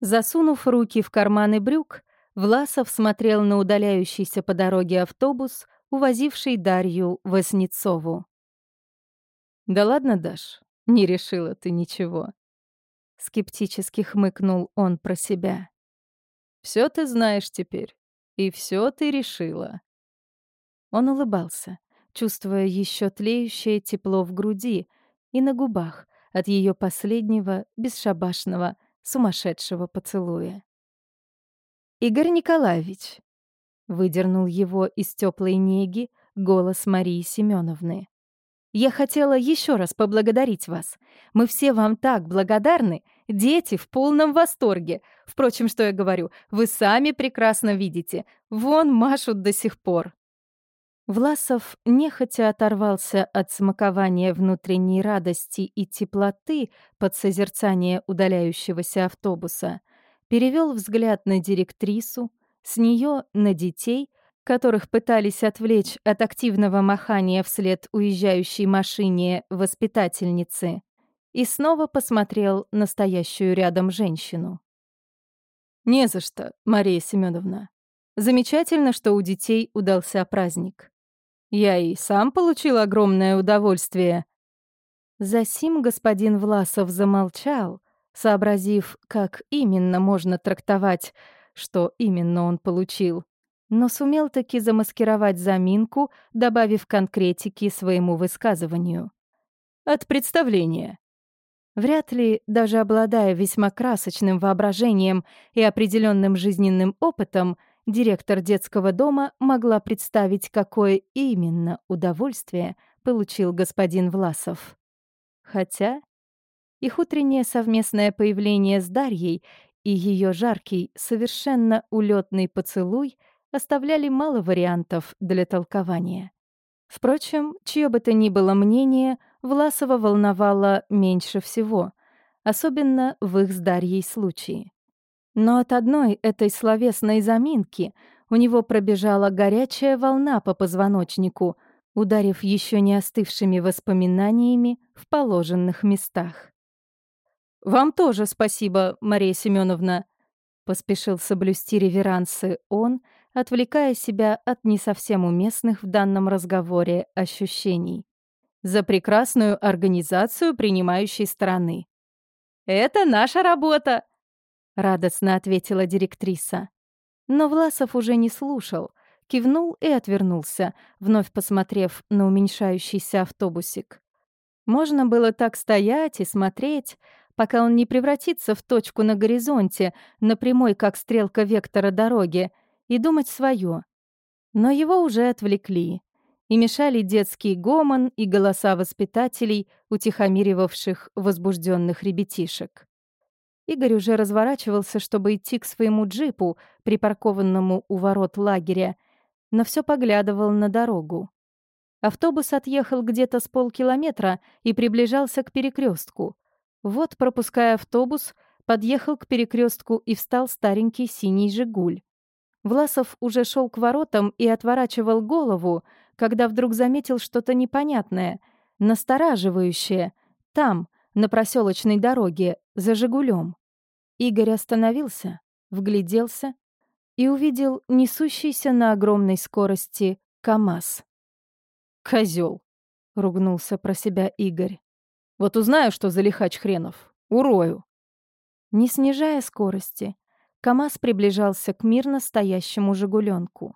Засунув руки в карманы брюк, Власов смотрел на удаляющийся по дороге автобус, увозивший Дарью Воснецову. «Да ладно, Даш, не решила ты ничего», — скептически хмыкнул он про себя. Все ты знаешь теперь, и все ты решила». Он улыбался, чувствуя еще тлеющее тепло в груди и на губах от ее последнего, бесшабашного, сумасшедшего поцелуя. «Игорь Николаевич», — выдернул его из теплой неги голос Марии Семеновны. «Я хотела еще раз поблагодарить вас. Мы все вам так благодарны, дети в полном восторге. Впрочем, что я говорю, вы сами прекрасно видите. Вон машут до сих пор». Власов нехотя оторвался от смакования внутренней радости и теплоты под созерцание удаляющегося автобуса, перевел взгляд на директрису, с нее на детей, которых пытались отвлечь от активного махания вслед уезжающей машине воспитательницы, и снова посмотрел на стоящую рядом женщину. «Не за что, Мария Семеновна. Замечательно, что у детей удался праздник. Я и сам получил огромное удовольствие». Засим господин Власов замолчал, сообразив, как именно можно трактовать, что именно он получил, но сумел таки замаскировать заминку, добавив конкретики своему высказыванию. «От представления». Вряд ли, даже обладая весьма красочным воображением и определенным жизненным опытом, директор детского дома могла представить, какое именно удовольствие получил господин Власов. Хотя их утреннее совместное появление с Дарьей и ее жаркий, совершенно улетный поцелуй оставляли мало вариантов для толкования. Впрочем, чье бы то ни было мнение, Власова волновало меньше всего, особенно в их с Дарьей случае. Но от одной этой словесной заминки у него пробежала горячая волна по позвоночнику, ударив еще не остывшими воспоминаниями в положенных местах. «Вам тоже спасибо, Мария Семеновна», — поспешил соблюсти реверансы он, отвлекая себя от не совсем уместных в данном разговоре ощущений. «За прекрасную организацию принимающей стороны». «Это наша работа!» — радостно ответила директриса. Но Власов уже не слушал, кивнул и отвернулся, вновь посмотрев на уменьшающийся автобусик. Можно было так стоять и смотреть, пока он не превратится в точку на горизонте, на прямой, как стрелка вектора дороги, и думать свое. Но его уже отвлекли, и мешали детский гомон и голоса воспитателей, утихомиривавших возбужденных ребятишек. Игорь уже разворачивался, чтобы идти к своему джипу, припаркованному у ворот лагеря, но все поглядывал на дорогу. Автобус отъехал где-то с полкилометра и приближался к перекрестку. Вот, пропуская автобус, подъехал к перекрестку и встал старенький синий «Жигуль». Власов уже шел к воротам и отворачивал голову, когда вдруг заметил что-то непонятное, настораживающее, там, на проселочной дороге, за «Жигулем». Игорь остановился, вгляделся и увидел несущийся на огромной скорости КАМАЗ. «Козёл!» — ругнулся про себя Игорь. «Вот узнаю, что за лихач хренов. Урою!» Не снижая скорости, КАМАЗ приближался к мирно стоящему «Жигуленку».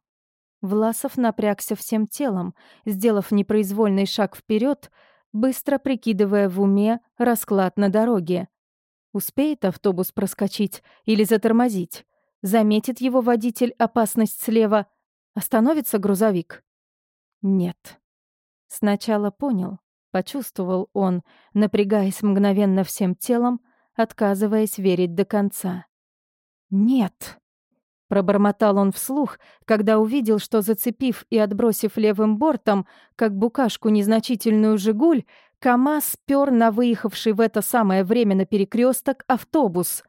Власов напрягся всем телом, сделав непроизвольный шаг вперед, быстро прикидывая в уме расклад на дороге. Успеет автобус проскочить или затормозить? Заметит его водитель опасность слева? Остановится грузовик? Нет. Сначала понял, почувствовал он, напрягаясь мгновенно всем телом, отказываясь верить до конца. «Нет!» Пробормотал он вслух, когда увидел, что, зацепив и отбросив левым бортом, как букашку незначительную «Жигуль», КамАЗ спер на выехавший в это самое время на перекресток автобус.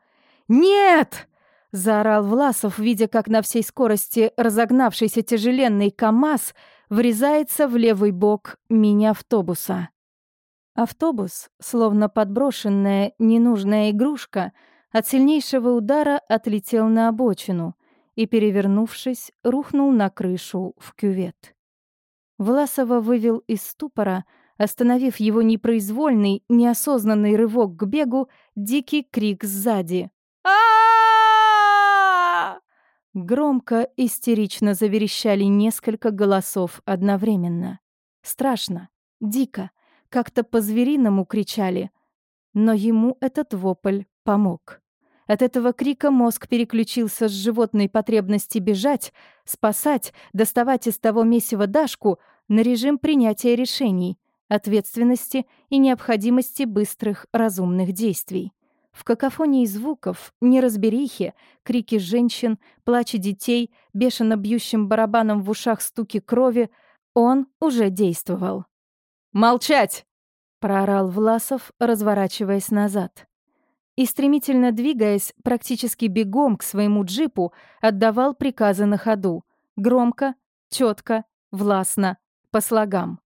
«Нет!» — заорал Власов, видя, как на всей скорости разогнавшийся тяжеленный КамАЗ врезается в левый бок мини-автобуса. Автобус, словно подброшенная ненужная игрушка, от сильнейшего удара отлетел на обочину и, перевернувшись, рухнул на крышу в кювет. Власова вывел из ступора, остановив его непроизвольный, неосознанный рывок к бегу, дикий крик сзади. а Громко, истерично заверещали несколько голосов одновременно. Страшно, дико, как-то по-звериному кричали. Но ему этот вопль помог. От этого крика мозг переключился с животной потребности бежать, спасать, доставать из того месива Дашку на режим принятия решений, ответственности и необходимости быстрых разумных действий. В какофонии звуков, неразберихе, крики женщин, плачи детей, бешено бьющим барабаном в ушах стуки крови, он уже действовал. «Молчать!» — проорал Власов, разворачиваясь назад и, стремительно двигаясь практически бегом к своему джипу, отдавал приказы на ходу. Громко, четко, властно, по слогам.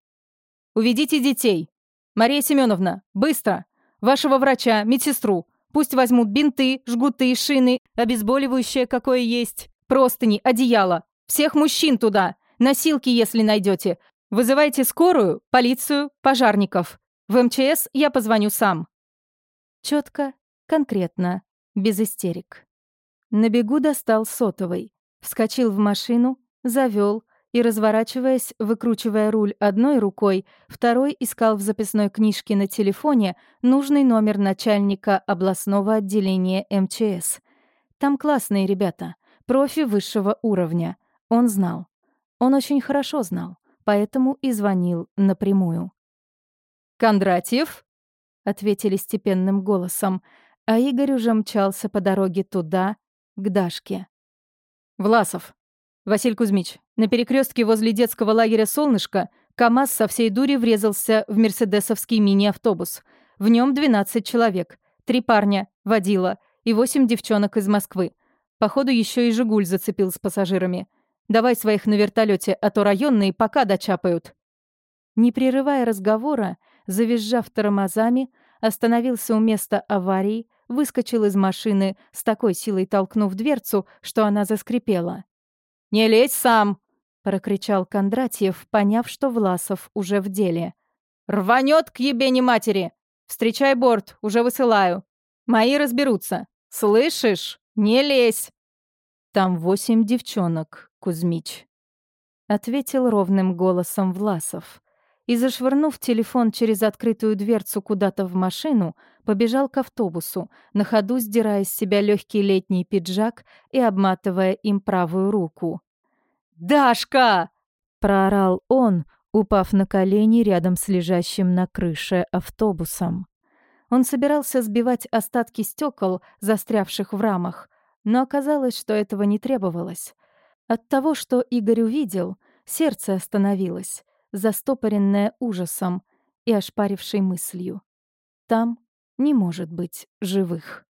«Уведите детей! Мария Семеновна, быстро! Вашего врача, медсестру! Пусть возьмут бинты, жгуты, шины, обезболивающее какое есть, простыни, одеяло. Всех мужчин туда! Носилки, если найдете. Вызывайте скорую, полицию, пожарников. В МЧС я позвоню сам». Четко, Конкретно, без истерик. На бегу достал сотовый, вскочил в машину, завёл и, разворачиваясь, выкручивая руль одной рукой, второй искал в записной книжке на телефоне нужный номер начальника областного отделения МЧС. Там классные ребята, профи высшего уровня. Он знал. Он очень хорошо знал, поэтому и звонил напрямую. «Кондратьев?» — ответили степенным голосом — а Игорь уже мчался по дороге туда, к Дашке. «Власов. Василь Кузьмич, на перекрестке возле детского лагеря «Солнышко» КАМАЗ со всей дури врезался в мерседесовский мини-автобус. В нем 12 человек. Три парня, водила, и восемь девчонок из Москвы. Походу, еще и «Жигуль» зацепил с пассажирами. Давай своих на вертолете, а то районные пока дочапают». Не прерывая разговора, завизжав тормозами, остановился у места аварии, выскочил из машины, с такой силой толкнув дверцу, что она заскрипела. «Не лезь сам!» — прокричал Кондратьев, поняв, что Власов уже в деле. «Рванет к ебени матери! Встречай борт, уже высылаю. Мои разберутся. Слышишь? Не лезь!» «Там восемь девчонок, Кузьмич», — ответил ровным голосом Власов и, зашвырнув телефон через открытую дверцу куда-то в машину, побежал к автобусу, на ходу сдирая с себя легкий летний пиджак и обматывая им правую руку. «Дашка!» — проорал он, упав на колени рядом с лежащим на крыше автобусом. Он собирался сбивать остатки стекол, застрявших в рамах, но оказалось, что этого не требовалось. От того, что Игорь увидел, сердце остановилось застопоренная ужасом и ошпарившей мыслью. Там не может быть живых.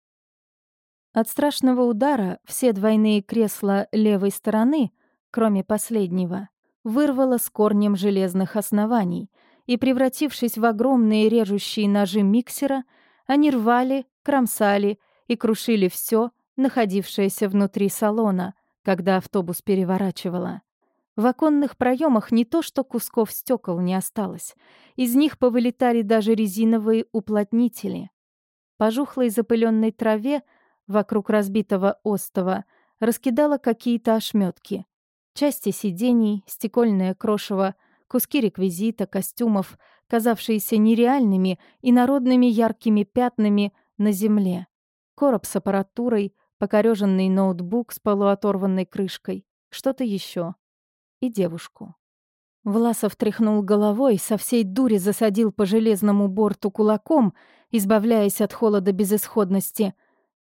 От страшного удара все двойные кресла левой стороны, кроме последнего, вырвало с корнем железных оснований, и, превратившись в огромные режущие ножи миксера, они рвали, кромсали и крушили все, находившееся внутри салона, когда автобус переворачивало. В оконных проемах не то что кусков стекол не осталось. Из них повылетали даже резиновые уплотнители. По жухлой запыленной траве вокруг разбитого остова раскидала какие-то ошметки. Части сидений, стекольное крошево, куски реквизита, костюмов, казавшиеся нереальными и народными яркими пятнами на земле. Короб с аппаратурой, покореженный ноутбук с полуоторванной крышкой, что-то еще и девушку. Власов тряхнул головой, со всей дури засадил по железному борту кулаком, избавляясь от холода безысходности,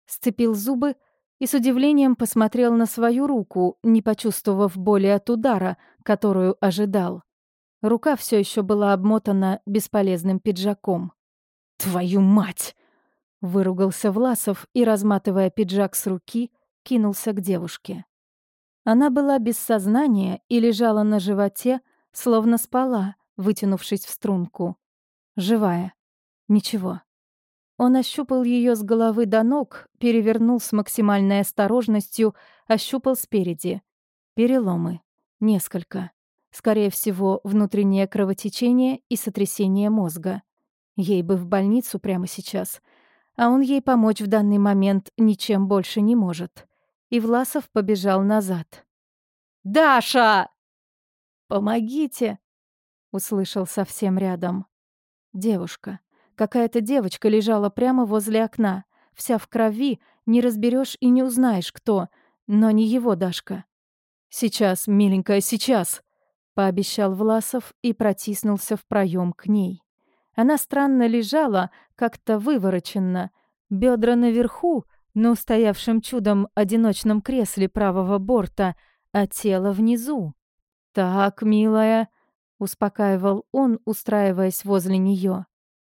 сцепил зубы и с удивлением посмотрел на свою руку, не почувствовав боли от удара, которую ожидал. Рука все еще была обмотана бесполезным пиджаком. «Твою мать!» — выругался Власов и, разматывая пиджак с руки, кинулся к девушке. Она была без сознания и лежала на животе, словно спала, вытянувшись в струнку. Живая. Ничего. Он ощупал ее с головы до ног, перевернул с максимальной осторожностью, ощупал спереди. Переломы. Несколько. Скорее всего, внутреннее кровотечение и сотрясение мозга. Ей бы в больницу прямо сейчас. А он ей помочь в данный момент ничем больше не может. И Власов побежал назад. «Даша!» «Помогите!» — услышал совсем рядом. Девушка. Какая-то девочка лежала прямо возле окна, вся в крови, не разберешь и не узнаешь, кто, но не его Дашка. «Сейчас, миленькая, сейчас!» — пообещал Власов и протиснулся в проем к ней. Она странно лежала, как-то вывороченно, бедра наверху, на устоявшем чудом одиночном кресле правого борта, а тело внизу. «Так, милая», — успокаивал он, устраиваясь возле нее.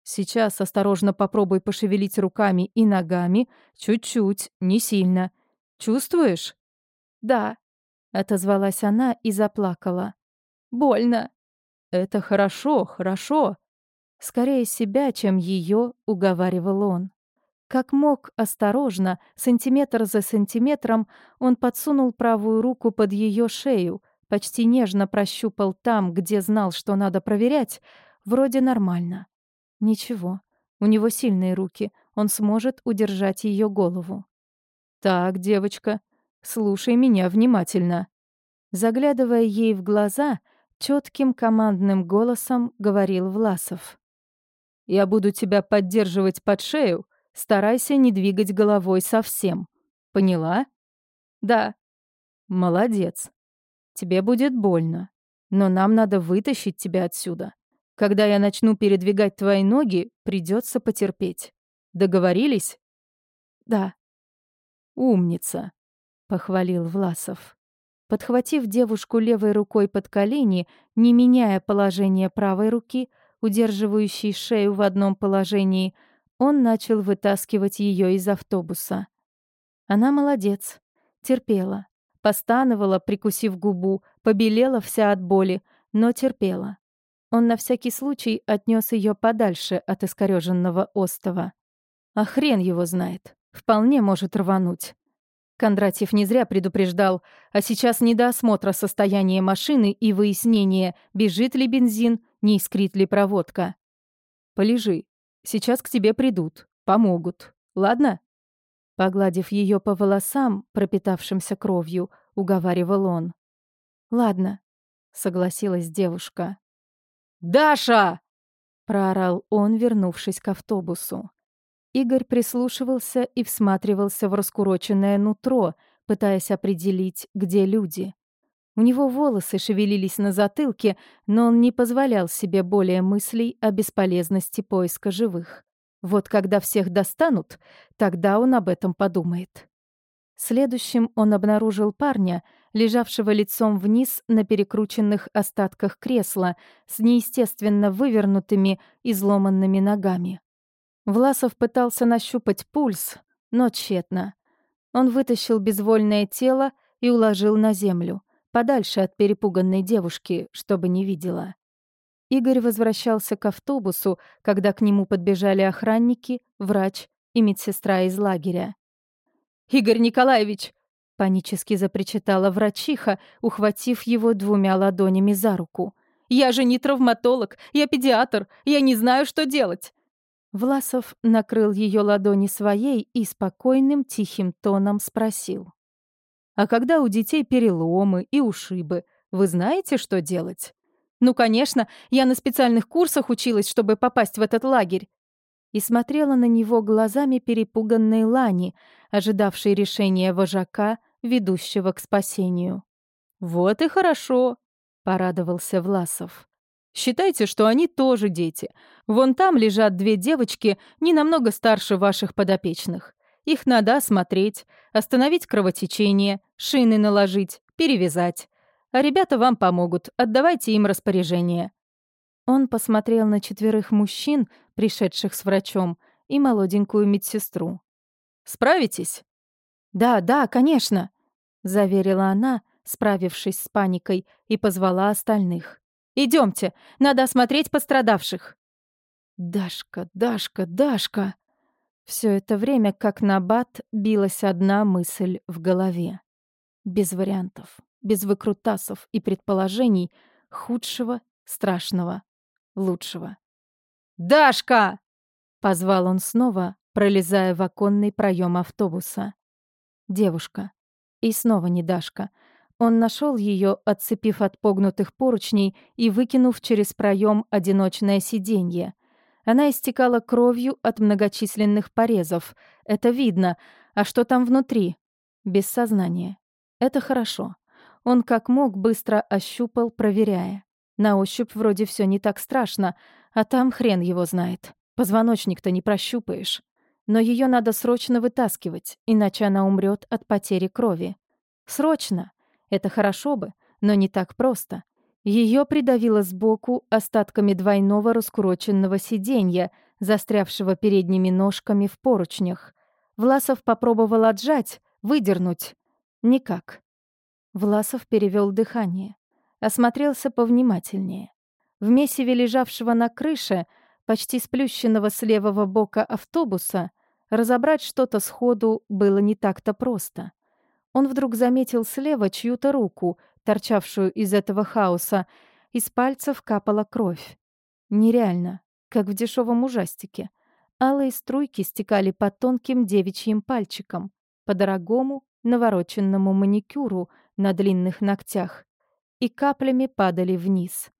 Сейчас осторожно попробуй пошевелить руками и ногами, чуть-чуть, не сильно. Чувствуешь? Да, отозвалась она и заплакала. Больно. Это хорошо, хорошо. Скорее себя, чем ее, уговаривал он. Как мог, осторожно, сантиметр за сантиметром, он подсунул правую руку под ее шею, почти нежно прощупал там, где знал, что надо проверять, вроде нормально. Ничего, у него сильные руки, он сможет удержать ее голову. «Так, девочка, слушай меня внимательно». Заглядывая ей в глаза, четким командным голосом говорил Власов. «Я буду тебя поддерживать под шею, старайся не двигать головой совсем. Поняла?» «Да». «Молодец. Тебе будет больно, но нам надо вытащить тебя отсюда. Когда я начну передвигать твои ноги, придется потерпеть. Договорились? Да. Умница, похвалил Власов. Подхватив девушку левой рукой под колени, не меняя положение правой руки, удерживающей шею в одном положении, он начал вытаскивать ее из автобуса. Она молодец, терпела, постановала, прикусив губу, побелела вся от боли, но терпела. Он на всякий случай отнес ее подальше от искореженного остова. А хрен его знает. Вполне может рвануть. Кондратьев не зря предупреждал, а сейчас не до осмотра состояния машины и выяснения, бежит ли бензин, не искрит ли проводка. «Полежи. Сейчас к тебе придут. Помогут. Ладно?» Погладив ее по волосам, пропитавшимся кровью, уговаривал он. «Ладно», — согласилась девушка. «Даша!» — проорал он, вернувшись к автобусу. Игорь прислушивался и всматривался в раскуроченное нутро, пытаясь определить, где люди. У него волосы шевелились на затылке, но он не позволял себе более мыслей о бесполезности поиска живых. Вот когда всех достанут, тогда он об этом подумает. Следующим он обнаружил парня — лежавшего лицом вниз на перекрученных остатках кресла с неестественно вывернутыми и изломанными ногами. Власов пытался нащупать пульс, но тщетно. Он вытащил безвольное тело и уложил на землю, подальше от перепуганной девушки, чтобы не видела. Игорь возвращался к автобусу, когда к нему подбежали охранники, врач и медсестра из лагеря. «Игорь Николаевич, Панически запричитала врачиха, ухватив его двумя ладонями за руку. «Я же не травматолог, я педиатр, я не знаю, что делать!» Власов накрыл ее ладони своей и спокойным тихим тоном спросил. «А когда у детей переломы и ушибы, вы знаете, что делать?» «Ну, конечно, я на специальных курсах училась, чтобы попасть в этот лагерь и смотрела на него глазами перепуганной Лани, ожидавшей решения вожака, ведущего к спасению. «Вот и хорошо», — порадовался Власов. «Считайте, что они тоже дети. Вон там лежат две девочки, не намного старше ваших подопечных. Их надо осмотреть, остановить кровотечение, шины наложить, перевязать. А ребята вам помогут, отдавайте им распоряжение». Он посмотрел на четверых мужчин, пришедших с врачом, и молоденькую медсестру. «Справитесь?» «Да, да, конечно», — заверила она, справившись с паникой, и позвала остальных. Идемте, надо осмотреть пострадавших». «Дашка, Дашка, Дашка!» Все это время, как на бат, билась одна мысль в голове. Без вариантов, без выкрутасов и предположений худшего, страшного, лучшего. «Дашка!» — позвал он снова, пролезая в оконный проем автобуса. Девушка. И снова не Дашка. Он нашел ее, отцепив от погнутых поручней и выкинув через проем одиночное сиденье. Она истекала кровью от многочисленных порезов. Это видно. А что там внутри? Без сознания. Это хорошо. Он как мог быстро ощупал, проверяя. На ощупь вроде все не так страшно, а там хрен его знает. Позвоночник-то не прощупаешь. Но ее надо срочно вытаскивать, иначе она умрет от потери крови. Срочно. Это хорошо бы, но не так просто. Ее придавило сбоку остатками двойного раскуроченного сиденья, застрявшего передними ножками в поручнях. Власов попробовал отжать, выдернуть. Никак. Власов перевел дыхание. Осмотрелся повнимательнее. В месиве лежавшего на крыше, почти сплющенного с левого бока автобуса, разобрать что-то сходу было не так-то просто. Он вдруг заметил слева чью-то руку, торчавшую из этого хаоса. Из пальцев капала кровь. Нереально, как в дешевом ужастике. Алые струйки стекали по тонким девичьим пальчикам, по дорогому навороченному маникюру на длинных ногтях, и каплями падали вниз.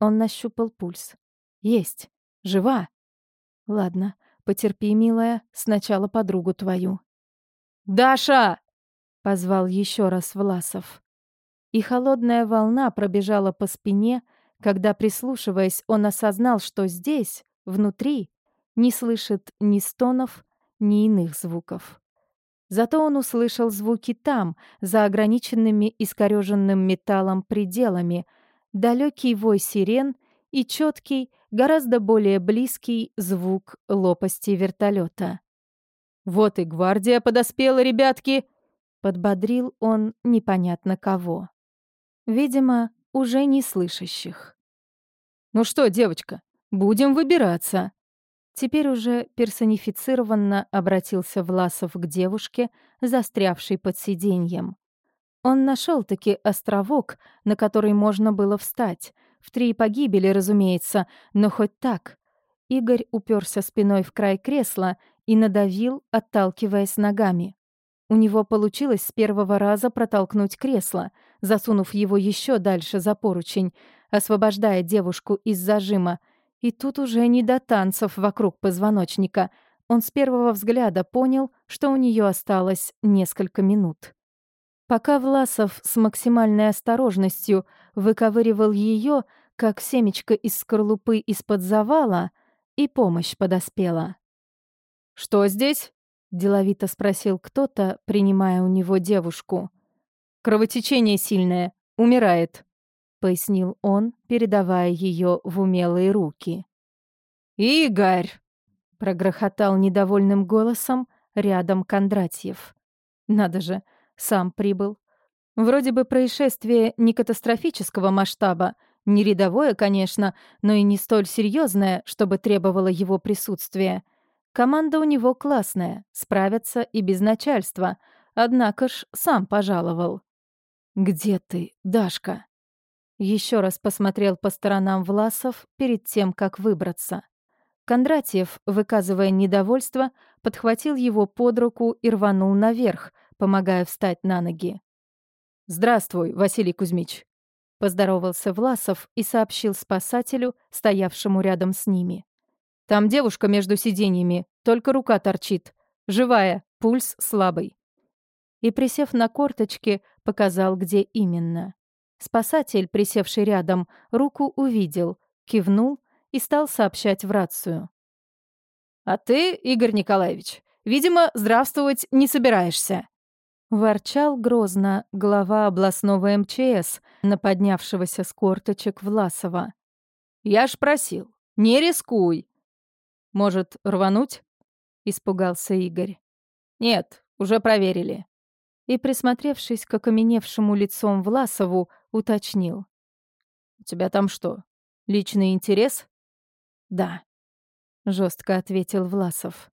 Он нащупал пульс. Есть. Жива. Ладно, потерпи, милая, сначала подругу твою. «Даша!» — позвал еще раз Власов. И холодная волна пробежала по спине, когда, прислушиваясь, он осознал, что здесь, внутри, не слышит ни стонов, ни иных звуков. Зато он услышал звуки там, за ограниченными искореженным металлом пределами, далекий вой сирен и четкий, гораздо более близкий звук лопасти вертолета. «Вот и гвардия подоспела, ребятки!» Подбодрил он непонятно кого. Видимо, уже не слышащих. «Ну что, девочка, будем выбираться!» Теперь уже персонифицированно обратился Власов к девушке, застрявшей под сиденьем. Он нашел таки островок, на который можно было встать. В три погибели, разумеется, но хоть так. Игорь уперся спиной в край кресла и надавил, отталкиваясь ногами. У него получилось с первого раза протолкнуть кресло, засунув его еще дальше за поручень, освобождая девушку из зажима. И тут уже не до танцев вокруг позвоночника. Он с первого взгляда понял, что у нее осталось несколько минут. Пока Власов с максимальной осторожностью выковыривал ее, как семечко из скорлупы из-под завала, и помощь подоспела. «Что здесь?» — деловито спросил кто-то, принимая у него девушку. «Кровотечение сильное. Умирает», — пояснил он, передавая ее в умелые руки. «Игорь!» — прогрохотал недовольным голосом рядом Кондратьев. «Надо же, сам прибыл. Вроде бы происшествие не катастрофического масштаба, не рядовое, конечно, но и не столь серьезное, чтобы требовало его присутствия». Команда у него классная, справятся и без начальства. Однако ж сам пожаловал. «Где ты, Дашка?» Еще раз посмотрел по сторонам Власов перед тем, как выбраться. Кондратьев, выказывая недовольство, подхватил его под руку и рванул наверх, помогая встать на ноги. «Здравствуй, Василий Кузьмич», — поздоровался Власов и сообщил спасателю, стоявшему рядом с ними. Там девушка между сиденьями, только рука торчит. Живая, пульс слабый. И, присев на корточки, показал, где именно. Спасатель, присевший рядом, руку увидел, кивнул и стал сообщать в рацию. «А ты, Игорь Николаевич, видимо, здравствовать не собираешься», Ворчал грозно глава областного МЧС на поднявшегося с корточек Власова. «Я ж просил, не рискуй. Может, рвануть?» — испугался Игорь. «Нет, уже проверили». И, присмотревшись к окаменевшему лицом Власову, уточнил. «У тебя там что, личный интерес?» «Да», — жестко ответил Власов.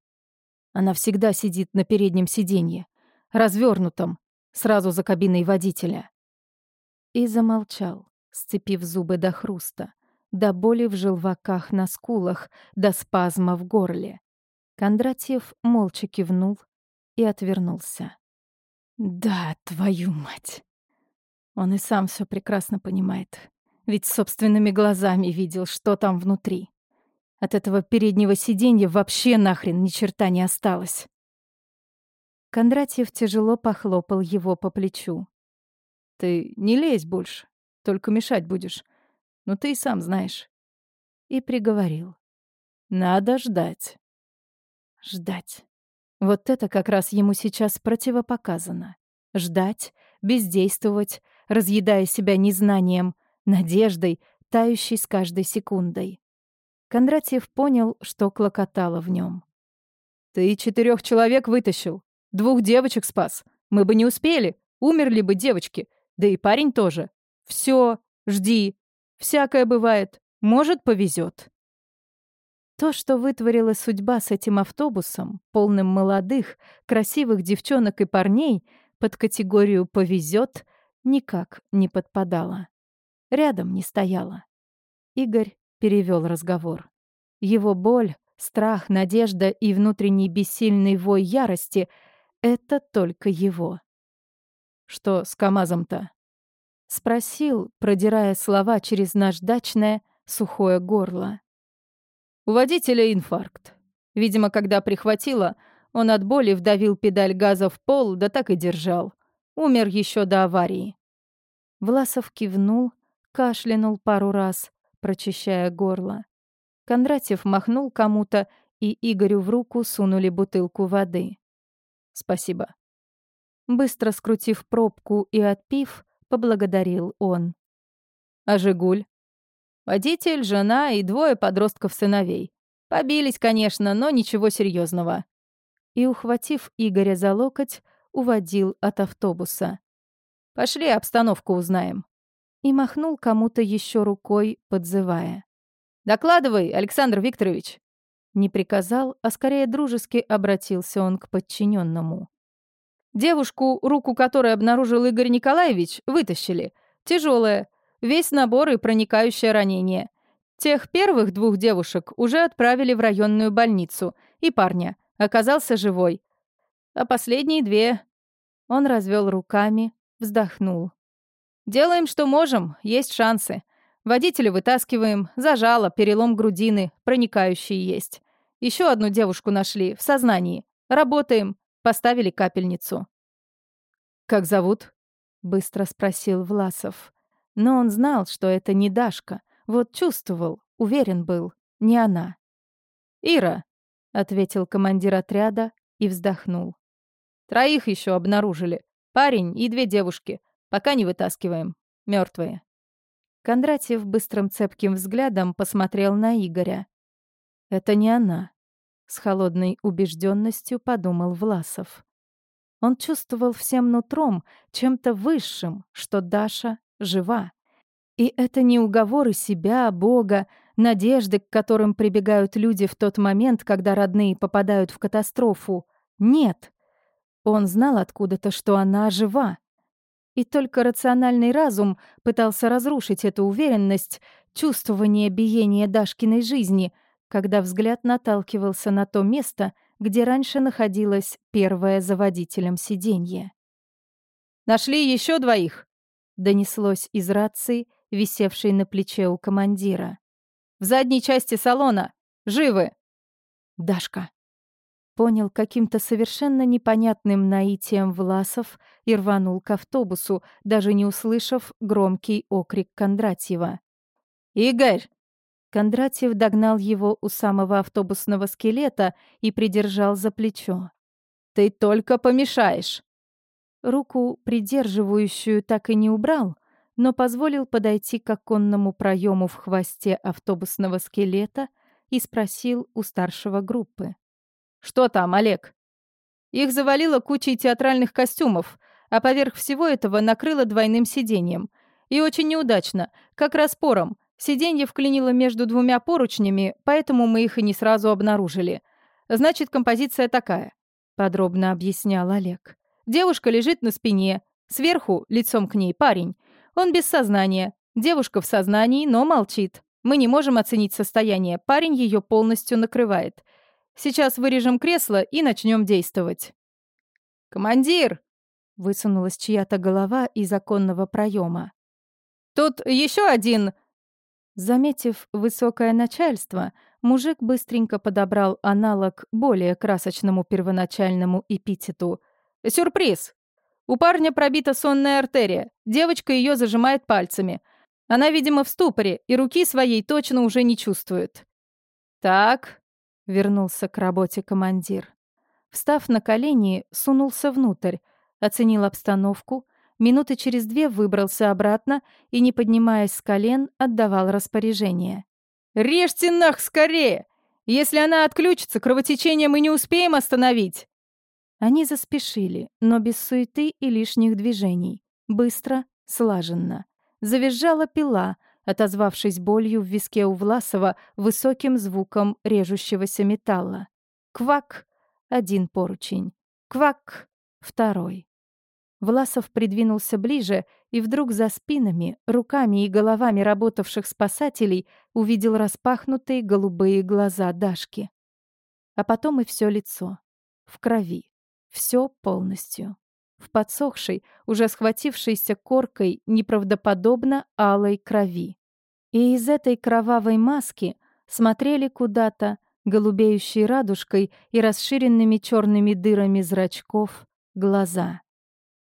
Она всегда сидит на переднем сиденье, развернутом, сразу за кабиной водителя. И замолчал, сцепив зубы до хруста, до боли в желваках на скулах, до спазма в горле. Кондратьев молча кивнул и отвернулся. «Да, твою мать!» Он и сам все прекрасно понимает, ведь собственными глазами видел, что там внутри. От этого переднего сиденья вообще нахрен ни черта не осталось. Кондратьев тяжело похлопал его по плечу. «Ты не лезь больше, только мешать будешь. Ну ты и сам знаешь». И приговорил. «Надо ждать». Ждать. Вот это как раз ему сейчас противопоказано. Ждать, бездействовать, разъедая себя незнанием, надеждой, тающей с каждой секундой. Кондратьев понял, что клокотало в нем. «Ты четырех человек вытащил, двух девочек спас. Мы бы не успели, умерли бы девочки, да и парень тоже. Все, жди. Всякое бывает. Может, повезет. То, что вытворила судьба с этим автобусом, полным молодых, красивых девчонок и парней, под категорию «повезет», никак не подпадало. Рядом не стояла. Игорь перевел разговор. Его боль, страх, надежда и внутренний бессильный вой ярости — это только его. «Что с КамАЗом-то?» — спросил, продирая слова через наждачное, сухое горло. У водителя инфаркт. Видимо, когда прихватило, он от боли вдавил педаль газа в пол, да так и держал. Умер еще до аварии. Власов кивнул, кашлянул пару раз, прочищая горло. Кондратьев махнул кому-то, и Игорю в руку сунули бутылку воды. «Спасибо». Быстро скрутив пробку и отпив, поблагодарил он. «А Жигуль?» Водитель, жена и двое подростков-сыновей. Побились, конечно, но ничего серьезного. И, ухватив Игоря за локоть, уводил от автобуса. «Пошли обстановку узнаем». И махнул кому-то еще рукой, подзывая. «Докладывай, Александр Викторович!» Не приказал, а скорее дружески обратился он к подчиненному. Девушку, руку которой обнаружил Игорь Николаевич, вытащили. Тяжелая, Весь набор и проникающее ранение. Тех первых двух девушек уже отправили в районную больницу, и парня оказался живой. А последние две... Он развел руками, вздохнул. «Делаем, что можем, есть шансы. Водителя вытаскиваем, зажало, перелом грудины, проникающий есть. Еще одну девушку нашли, в сознании. Работаем, поставили капельницу». «Как зовут?» — быстро спросил Власов. Но он знал, что это не Дашка. Вот чувствовал, уверен был, не она. «Ира», — ответил командир отряда и вздохнул. «Троих еще обнаружили. Парень и две девушки. Пока не вытаскиваем. Мертвые. Кондратьев быстрым цепким взглядом посмотрел на Игоря. «Это не она», — с холодной убежденностью подумал Власов. Он чувствовал всем нутром, чем-то высшим, что Даша жива. И это не уговоры себя, Бога, надежды, к которым прибегают люди в тот момент, когда родные попадают в катастрофу. Нет. Он знал откуда-то, что она жива. И только рациональный разум пытался разрушить эту уверенность, чувствование биения Дашкиной жизни, когда взгляд наталкивался на то место, где раньше находилась первая за водителем сиденье. «Нашли еще двоих?» донеслось из рации, висевшей на плече у командира. «В задней части салона! Живы!» «Дашка!» Понял каким-то совершенно непонятным наитием Власов и рванул к автобусу, даже не услышав громкий окрик Кондратьева. «Игорь!» Кондратьев догнал его у самого автобусного скелета и придержал за плечо. «Ты только помешаешь!» Руку, придерживающую, так и не убрал, но позволил подойти к оконному проему в хвосте автобусного скелета и спросил у старшего группы. «Что там, Олег?» Их завалило кучей театральных костюмов, а поверх всего этого накрыло двойным сиденьем. И очень неудачно, как распором. Сиденье вклинило между двумя поручнями, поэтому мы их и не сразу обнаружили. Значит, композиция такая», — подробно объяснял Олег. «Девушка лежит на спине, сверху, лицом к ней, парень. Он без сознания. Девушка в сознании, но молчит. Мы не можем оценить состояние. Парень ее полностью накрывает. Сейчас вырежем кресло и начнем действовать. «Командир!» — высунулась чья-то голова из оконного проема. «Тут еще один...» Заметив высокое начальство, мужик быстренько подобрал аналог более красочному первоначальному эпитету. «Сюрприз! У парня пробита сонная артерия. Девочка ее зажимает пальцами. Она, видимо, в ступоре и руки своей точно уже не чувствует. «Так», — вернулся к работе командир. Встав на колени, сунулся внутрь, оценил обстановку, минуты через две выбрался обратно и, не поднимаясь с колен, отдавал распоряжение. «Режьте нах скорее! Если она отключится, кровотечение мы не успеем остановить!» Они заспешили, но без суеты и лишних движений. Быстро, слаженно. Завизжала пила, отозвавшись болью в виске у Власова высоким звуком режущегося металла. Квак — один поручень. Квак — второй. Власов придвинулся ближе и вдруг за спинами, руками и головами работавших спасателей увидел распахнутые голубые глаза Дашки. А потом и все лицо. В крови. Все полностью в подсохшей, уже схватившейся коркой неправдоподобно алой крови. И из этой кровавой маски смотрели куда-то, голубеющей радужкой и расширенными черными дырами зрачков, глаза.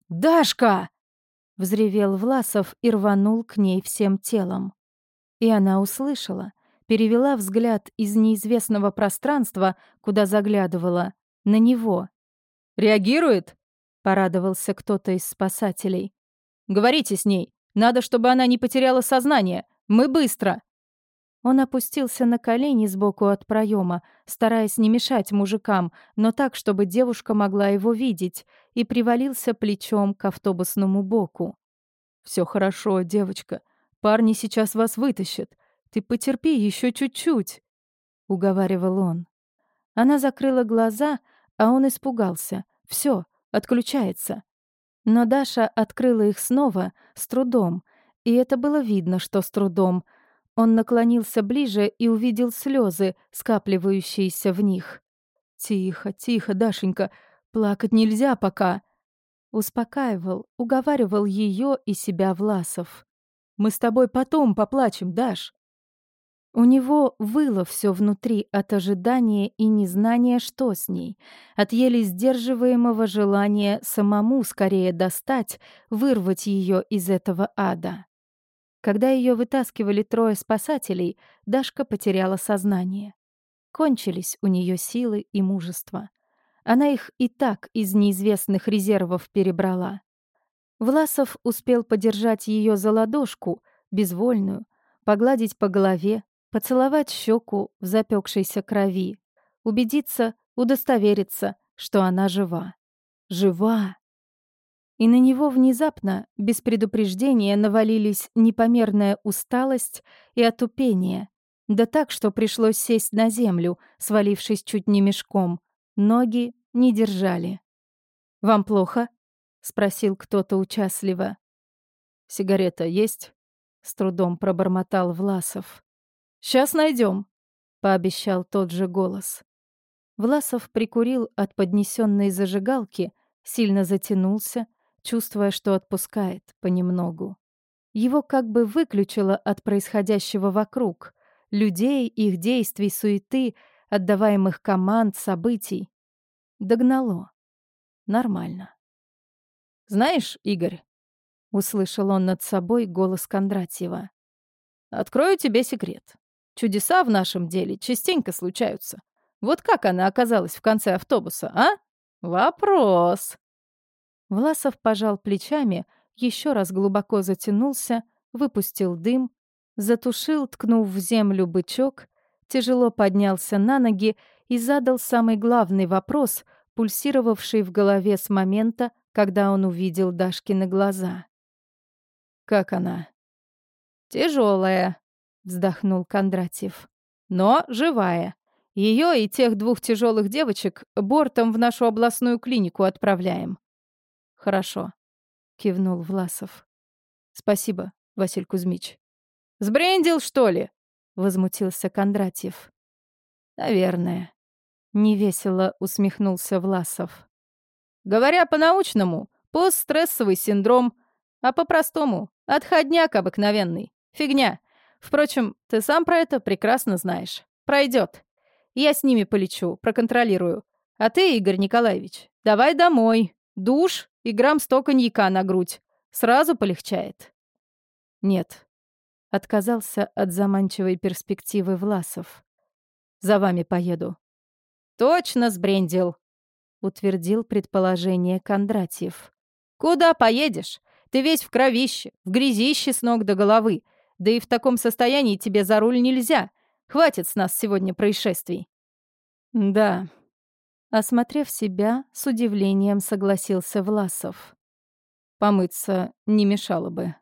«Дашка!» — взревел Власов и рванул к ней всем телом. И она услышала, перевела взгляд из неизвестного пространства, куда заглядывала, на него. «Реагирует?» — порадовался кто-то из спасателей. «Говорите с ней. Надо, чтобы она не потеряла сознание. Мы быстро!» Он опустился на колени сбоку от проема, стараясь не мешать мужикам, но так, чтобы девушка могла его видеть, и привалился плечом к автобусному боку. «Все хорошо, девочка. Парни сейчас вас вытащат. Ты потерпи еще чуть-чуть», — уговаривал он. Она закрыла глаза, а он испугался. Все, отключается. Но Даша открыла их снова, с трудом, и это было видно, что с трудом. Он наклонился ближе и увидел слезы, скапливающиеся в них. «Тихо, тихо, Дашенька, плакать нельзя пока», Успокаивал, уговаривал ее и себя Власов. «Мы с тобой потом поплачем, Даш. У него выло все внутри от ожидания и незнания, что с ней, от еле сдерживаемого желания самому скорее достать, вырвать ее из этого ада. Когда ее вытаскивали трое спасателей, Дашка потеряла сознание. Кончились у нее силы и мужество. Она их и так из неизвестных резервов перебрала. Власов успел подержать ее за ладошку, безвольную, погладить по голове, поцеловать щеку в запекшейся крови, убедиться, удостовериться, что она жива. Жива! И на него внезапно, без предупреждения, навалились непомерная усталость и отупение. Да так, что пришлось сесть на землю, свалившись чуть не мешком. Ноги не держали. «Вам плохо?» — спросил кто-то участливо. «Сигарета есть?» — с трудом пробормотал Власов. «Сейчас найдем», — пообещал тот же голос. Власов прикурил от поднесенной зажигалки, сильно затянулся, чувствуя, что отпускает понемногу. Его как бы выключило от происходящего вокруг, людей, их действий, суеты, отдаваемых команд, событий. Догнало. Нормально. «Знаешь, Игорь», — услышал он над собой голос Кондратьева, — «открою тебе секрет. Чудеса в нашем деле частенько случаются. Вот как она оказалась в конце автобуса, а? Вопрос. Власов пожал плечами, еще раз глубоко затянулся, выпустил дым, затушил, ткнув в землю бычок, тяжело поднялся на ноги и задал самый главный вопрос, пульсировавший в голове с момента, когда он увидел Дашкины глаза. «Как она?» «Тяжелая», — вздохнул Кондратьев. «Но живая. Ее и тех двух тяжелых девочек бортом в нашу областную клинику отправляем. Хорошо, кивнул Власов. Спасибо, Василь Кузьмич. Сбрендил, что ли? возмутился Кондратьев. Наверное. Невесело усмехнулся Власов. Говоря по-научному, постстрессовый синдром, а по-простому — отходняк обыкновенный. Фигня. Впрочем, ты сам про это прекрасно знаешь. Пройдет. Я с ними полечу, проконтролирую. А ты, Игорь Николаевич, давай домой. Душ и грамм сто коньяка на грудь. Сразу полегчает. Нет. Отказался от заманчивой перспективы Власов. За вами поеду. Точно сбрендил, утвердил предположение Кондратьев. Куда поедешь? Ты весь в кровище, в грязище с ног до головы. Да и в таком состоянии тебе за руль нельзя. Хватит с нас сегодня происшествий. Да. Осмотрев себя, с удивлением согласился Власов. Помыться не мешало бы.